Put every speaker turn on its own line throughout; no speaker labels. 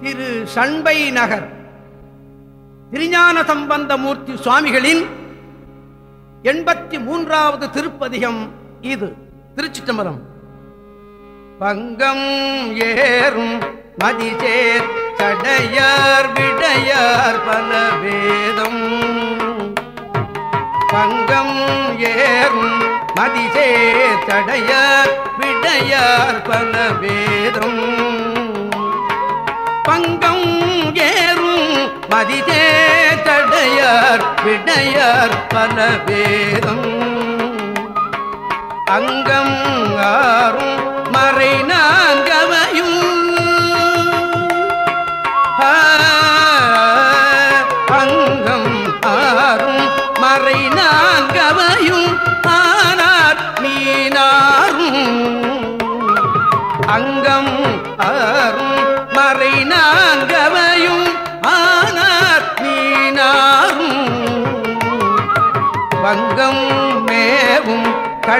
திரு சண்பை நகர். திருஞான சம்பந்தமூர்த்தி சுவாமிகளின் எண்பத்தி மூன்றாவது திருப்பதிகம் இது திருச்சிட்டம்பரம் பங்கம் ஏறும் மதிசேர் சடையார் விடையார் பல வேதம். பங்கம் ஏறும் மதிசேர் சடையார் விடையார் பல வேதம். பதிதே தடையார் விடையார் பல வேதம் அங்கம் ஆறும் மறை நான்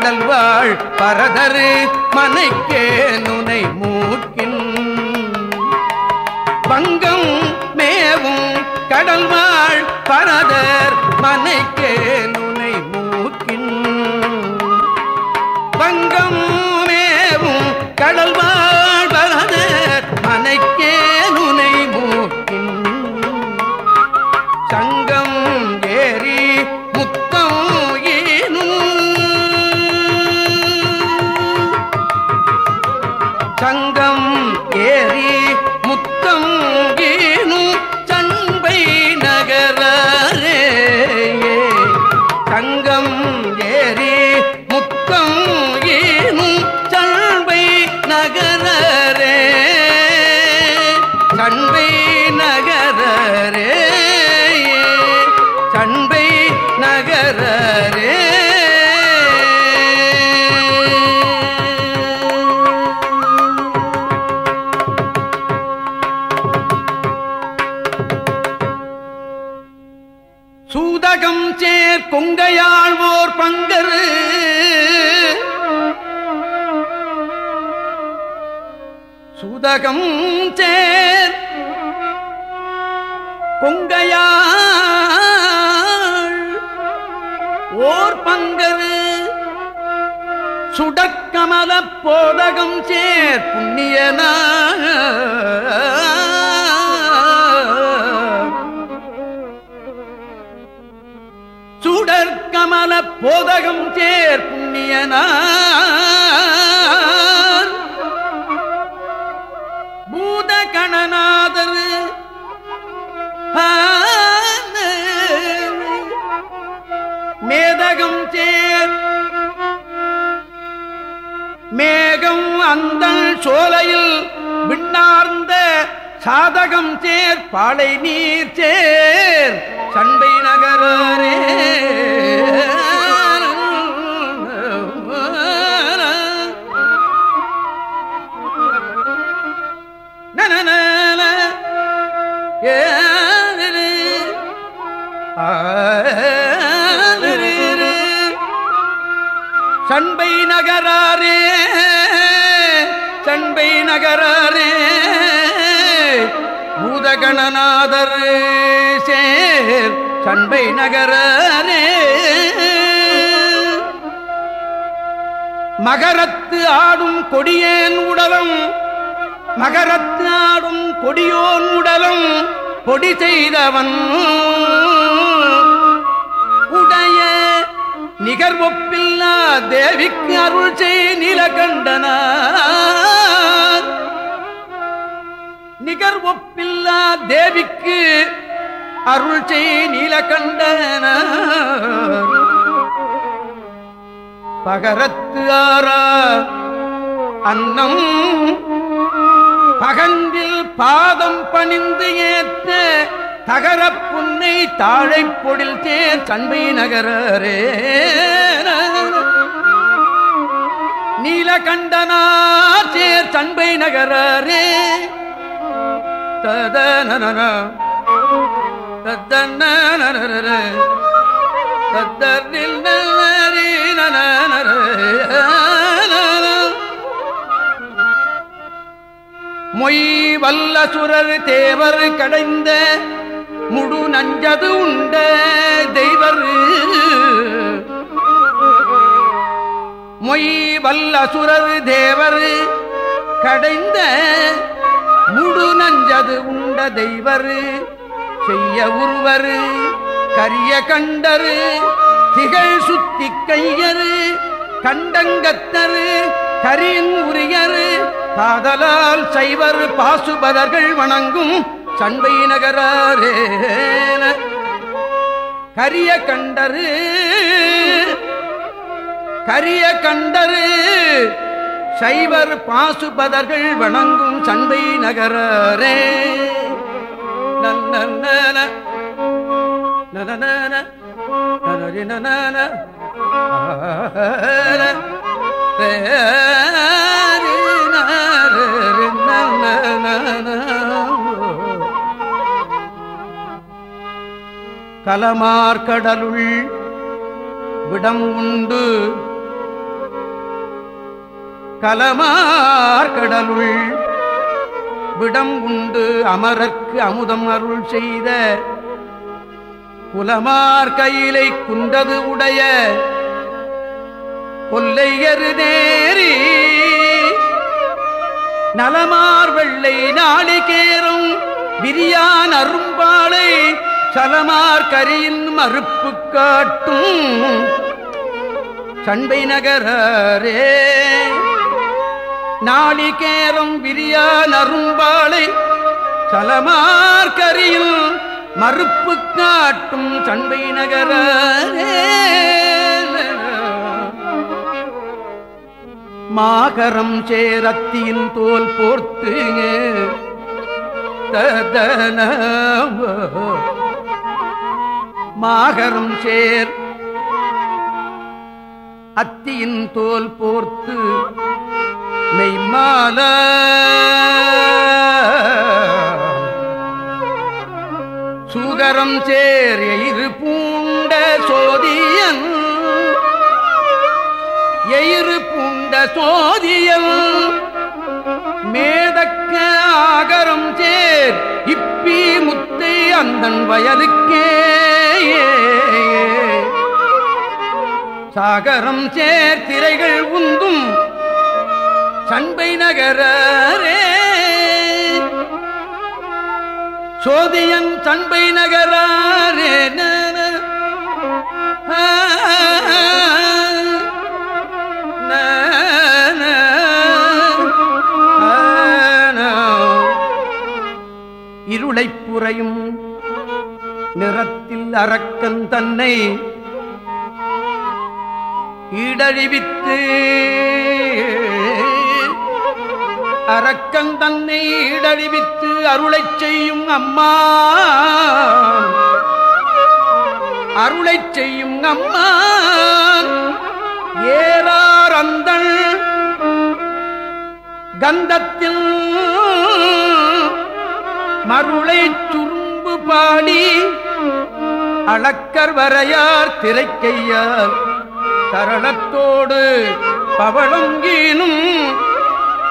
கடல் வாழ் பரதரு மனைக்கே நுனை மேற் கொங்கையாழ்வோர் பங்கரு. சுதகம் சேர் கொங்கையாள் ஓர் பங்கரு. சுடக்கமல போதகம் சேர் புண்ணிய போதகம் தேர் புண்ணியனா பூத கணநாதர் மேதகம் தேர் மேகம் அந்த சோலையில் விண்ணார்ந்த சாதகம் சேர் பாலை நீர் சேர் சண்டை நகரே சண்பை நகராரே சண்பை நகராரே பூதகணநாதர் சேர் சண்பை நகராரே. மகரத்து ஆடும் கொடியேன் உடலம் மகரத்து ஆடும் கொடியோன் உடலம் பொடி செய்தவன் அருள் செய் நிலகண்டனா நிகர் ஒப்பில்லா தேவிக்கு அருள் செய் நீலகண்டன பகரத்து ஆரா அன்னம். பகந்தில் பாதம் பணிந்து ஏத்த தகர புன்னை தாழைப் பொடில் சேர் சண்பை நகரரே. நீலகண்டனார் சேர் சண்பை நகரரே. ததனன தத்தன்னனரர தத்தரில் நல்லரி நனனர மொய் தேவர் கடைந்த முடு நஞ்சது உண்ட தெய்வர். மொய் வல்லசுரர் தேவர். கடைந்த முடு நஞ்சது உண்ட தெய்வர். செய்ய உருவர் கரிய கண்டரு திகழ் சுத்தி கையரு கண்டங்கத்தரு கரியின் உரியரு. காதலால் செய்வர் பாசுபதர்கள் வணங்கும் சண்பை நகரே கரிய கண்டரு கரிய கண்டரு. சைவர் பாசுபதர்கள் வணங்கும் சண்பை நகரே நன்ன நன கலமார்கடலுள் விடம் உண்டு. கலமார் கடலுள். விடம் உண்டு அமரர்க்கு அமுதம் அருள் செய்த. புலமார் கையிலை குண்டது உடைய. கொல்லையரு நேரி. நலமார் வெள்ளை நாளிகேறும் விரியான் அரும்பாளை சலமார் கரியின் மறுப்பு காட்டும். சண்பை நகரே நாளிகேறும் விரியான் அரும்பாளை சலமார் மறுப்பு காட்டும் சண்டை நகர. மாகரம் சேரத்தியின் தோல் போர்த்து ததன மாகரம் சேர் அத்தியின் தோல் போர்த்து மெய்மால. சுகரம் சேர் எயிறு பூண்ட சோதியன். எயிறு பூண்ட சோதியல் மேதக்க ஆகரம் சேர் இப்பி முத்தை அந்தன் வயலுக்கே சாகரம் சேர் திரைகள் உந்தும் சண்பை நகரே சோதியன் சண்பை நகரே இருளைப்புறையும் நிறத்தில் அரக்கன் தன்னை ஈடழிவித்து அரக்கன் தன்னை ஈடழிவித்து அருளை செய்யும் அம்மா. அருளை செய்யும் அம்மா. ஏறார் அந்த கந்தத்தில் மருளை சுரும்பு பாடி அளக்கர் வரையார் திரைக்கையார். சரணத்தோடு பவளங்கீனும்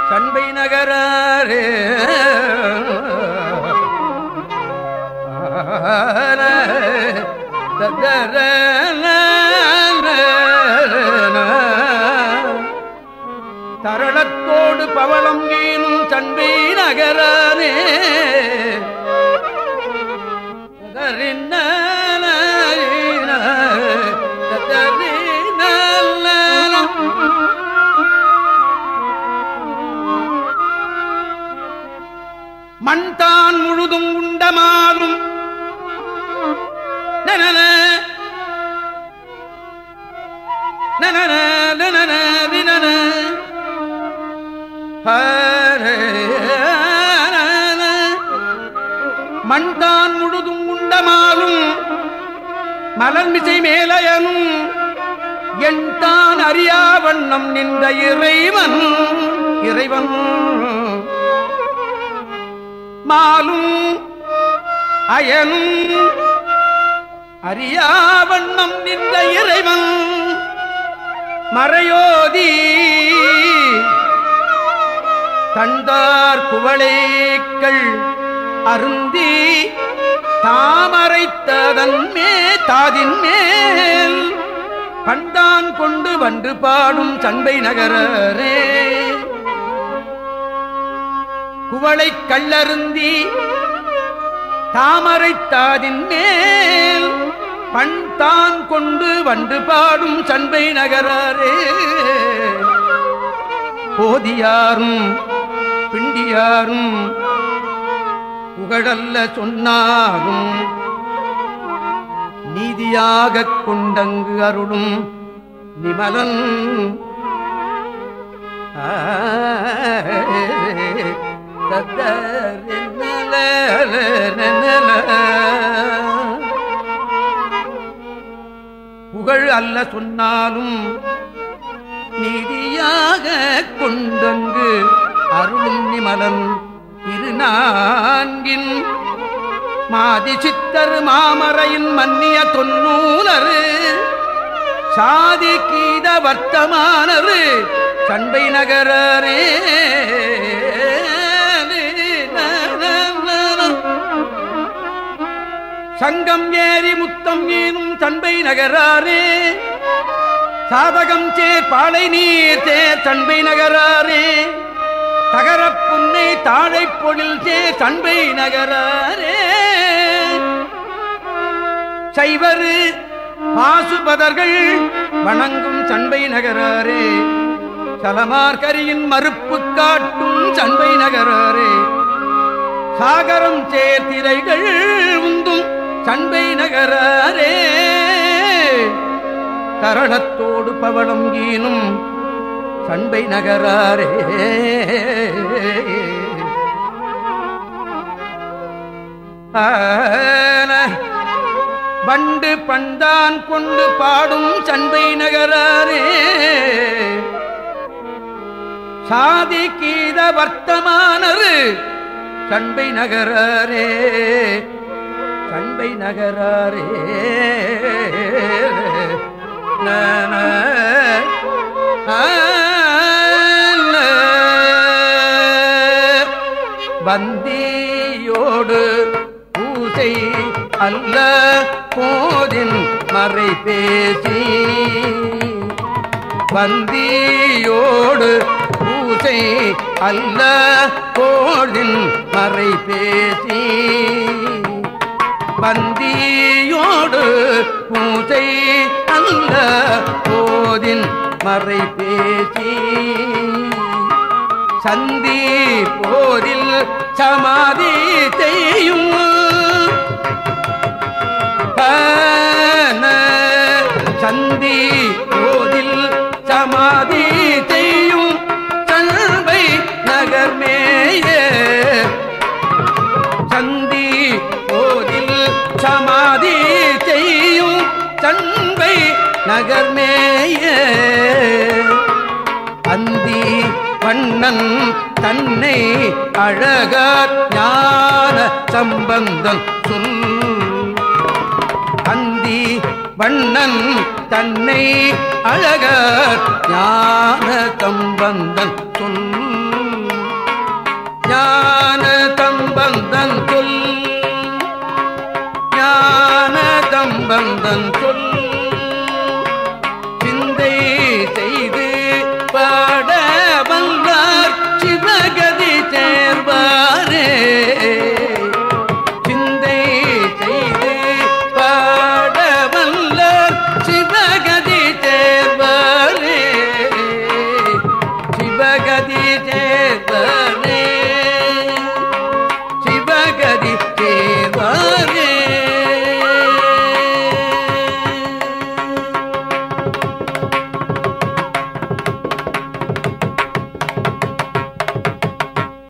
சண்பை நகரே தரளத்தோடு பவளம் ஈனும் சண்பை நகரானே மண்தான் முழுதும் உண்டமாலும் மலர்மிசை மேலயனும் எண்தான் அறியா வண்ணம் நின்ற இறைவன் இறைவன். மாலும் அயனும் அறியா வண்ணம் நின்ற இறைவன் மறையோதி தந்தார் குவளைக்கள் அருந்தி தாமரைத்ததன் மே தாதின் மேல் பண்டான் கொண்டு வன்று பாடும் சண்பை நகரரே. குவளை கல்லருந்தி தாமரைத்தாதின் மேல் பண் தான் கொண்டு வன்று பாடும் சண்பை நகரரே. போதியாரும் பிண்டியாரும் புகழல்ல சொன்னாரும் நீதியாகக் கொண்டங்கு அருளும் நிமலன். புகழ் அல்ல சொன்னாலும் நீதியாக கொண்டங்கு அருளும் நிமலன். நான்கின் மாதி சித்தர் மாமரையின் மன்னிய தொன்னூலரு சாதி கீத வர்த்தமானரு சண்பை நகரே சங்கம் ஏறி முத்தம் ஏனும் தன்பை நகராரே. சாதகம் சேர் பாலை நீர் தேர் தன்பை நகராரே. தகரப்புன்னை தாழை பொழில் சே சண்பை நகரே சைவரு பாசுபதர்கள் வணங்கும் சண்பை நகரே சலமார்கரியின் மறுப்பு காட்டும் சண்பை நகரே சாகரம் சேர்த்திரைகள் உந்தும் சண்பை நகரே தரணத்தோடு பவளம் ஈனும் சண்பை நகராரே. ஆன வண்டு பண்டான் கொண்டு பாடும் சண்பை நகராரே. சாதி கீத வர்த்தமானரு சண்பை நகராரே. சண்பை நகராரே. நன வந்தியோடு பூசை அல்ல போதின் மறை பேசி. வந்தியோடு பூசை அல்ல போதின் மறை பேசி. பந்தியோடு பூசை அல்ல போதின் மறை பேசி. சந்தி போரில் சமாதி செய்யும் சந்தி போதில் சமாதி செய்யும் சண்பை நகர்மேயே சந்தி போதில் சமாதி செய்யும் சண்பை நகர்மேயே அந்தி வண்ணன் தன்னை அழகார் ஞான சம்பந்தன் சொல். அந்தி வண்ணன் தன்னை அழகார் ஞான சம்பந்தன் சொல். ஞான தம்பந்தன் சொல். ஞான தம்பந்தன் சொல்.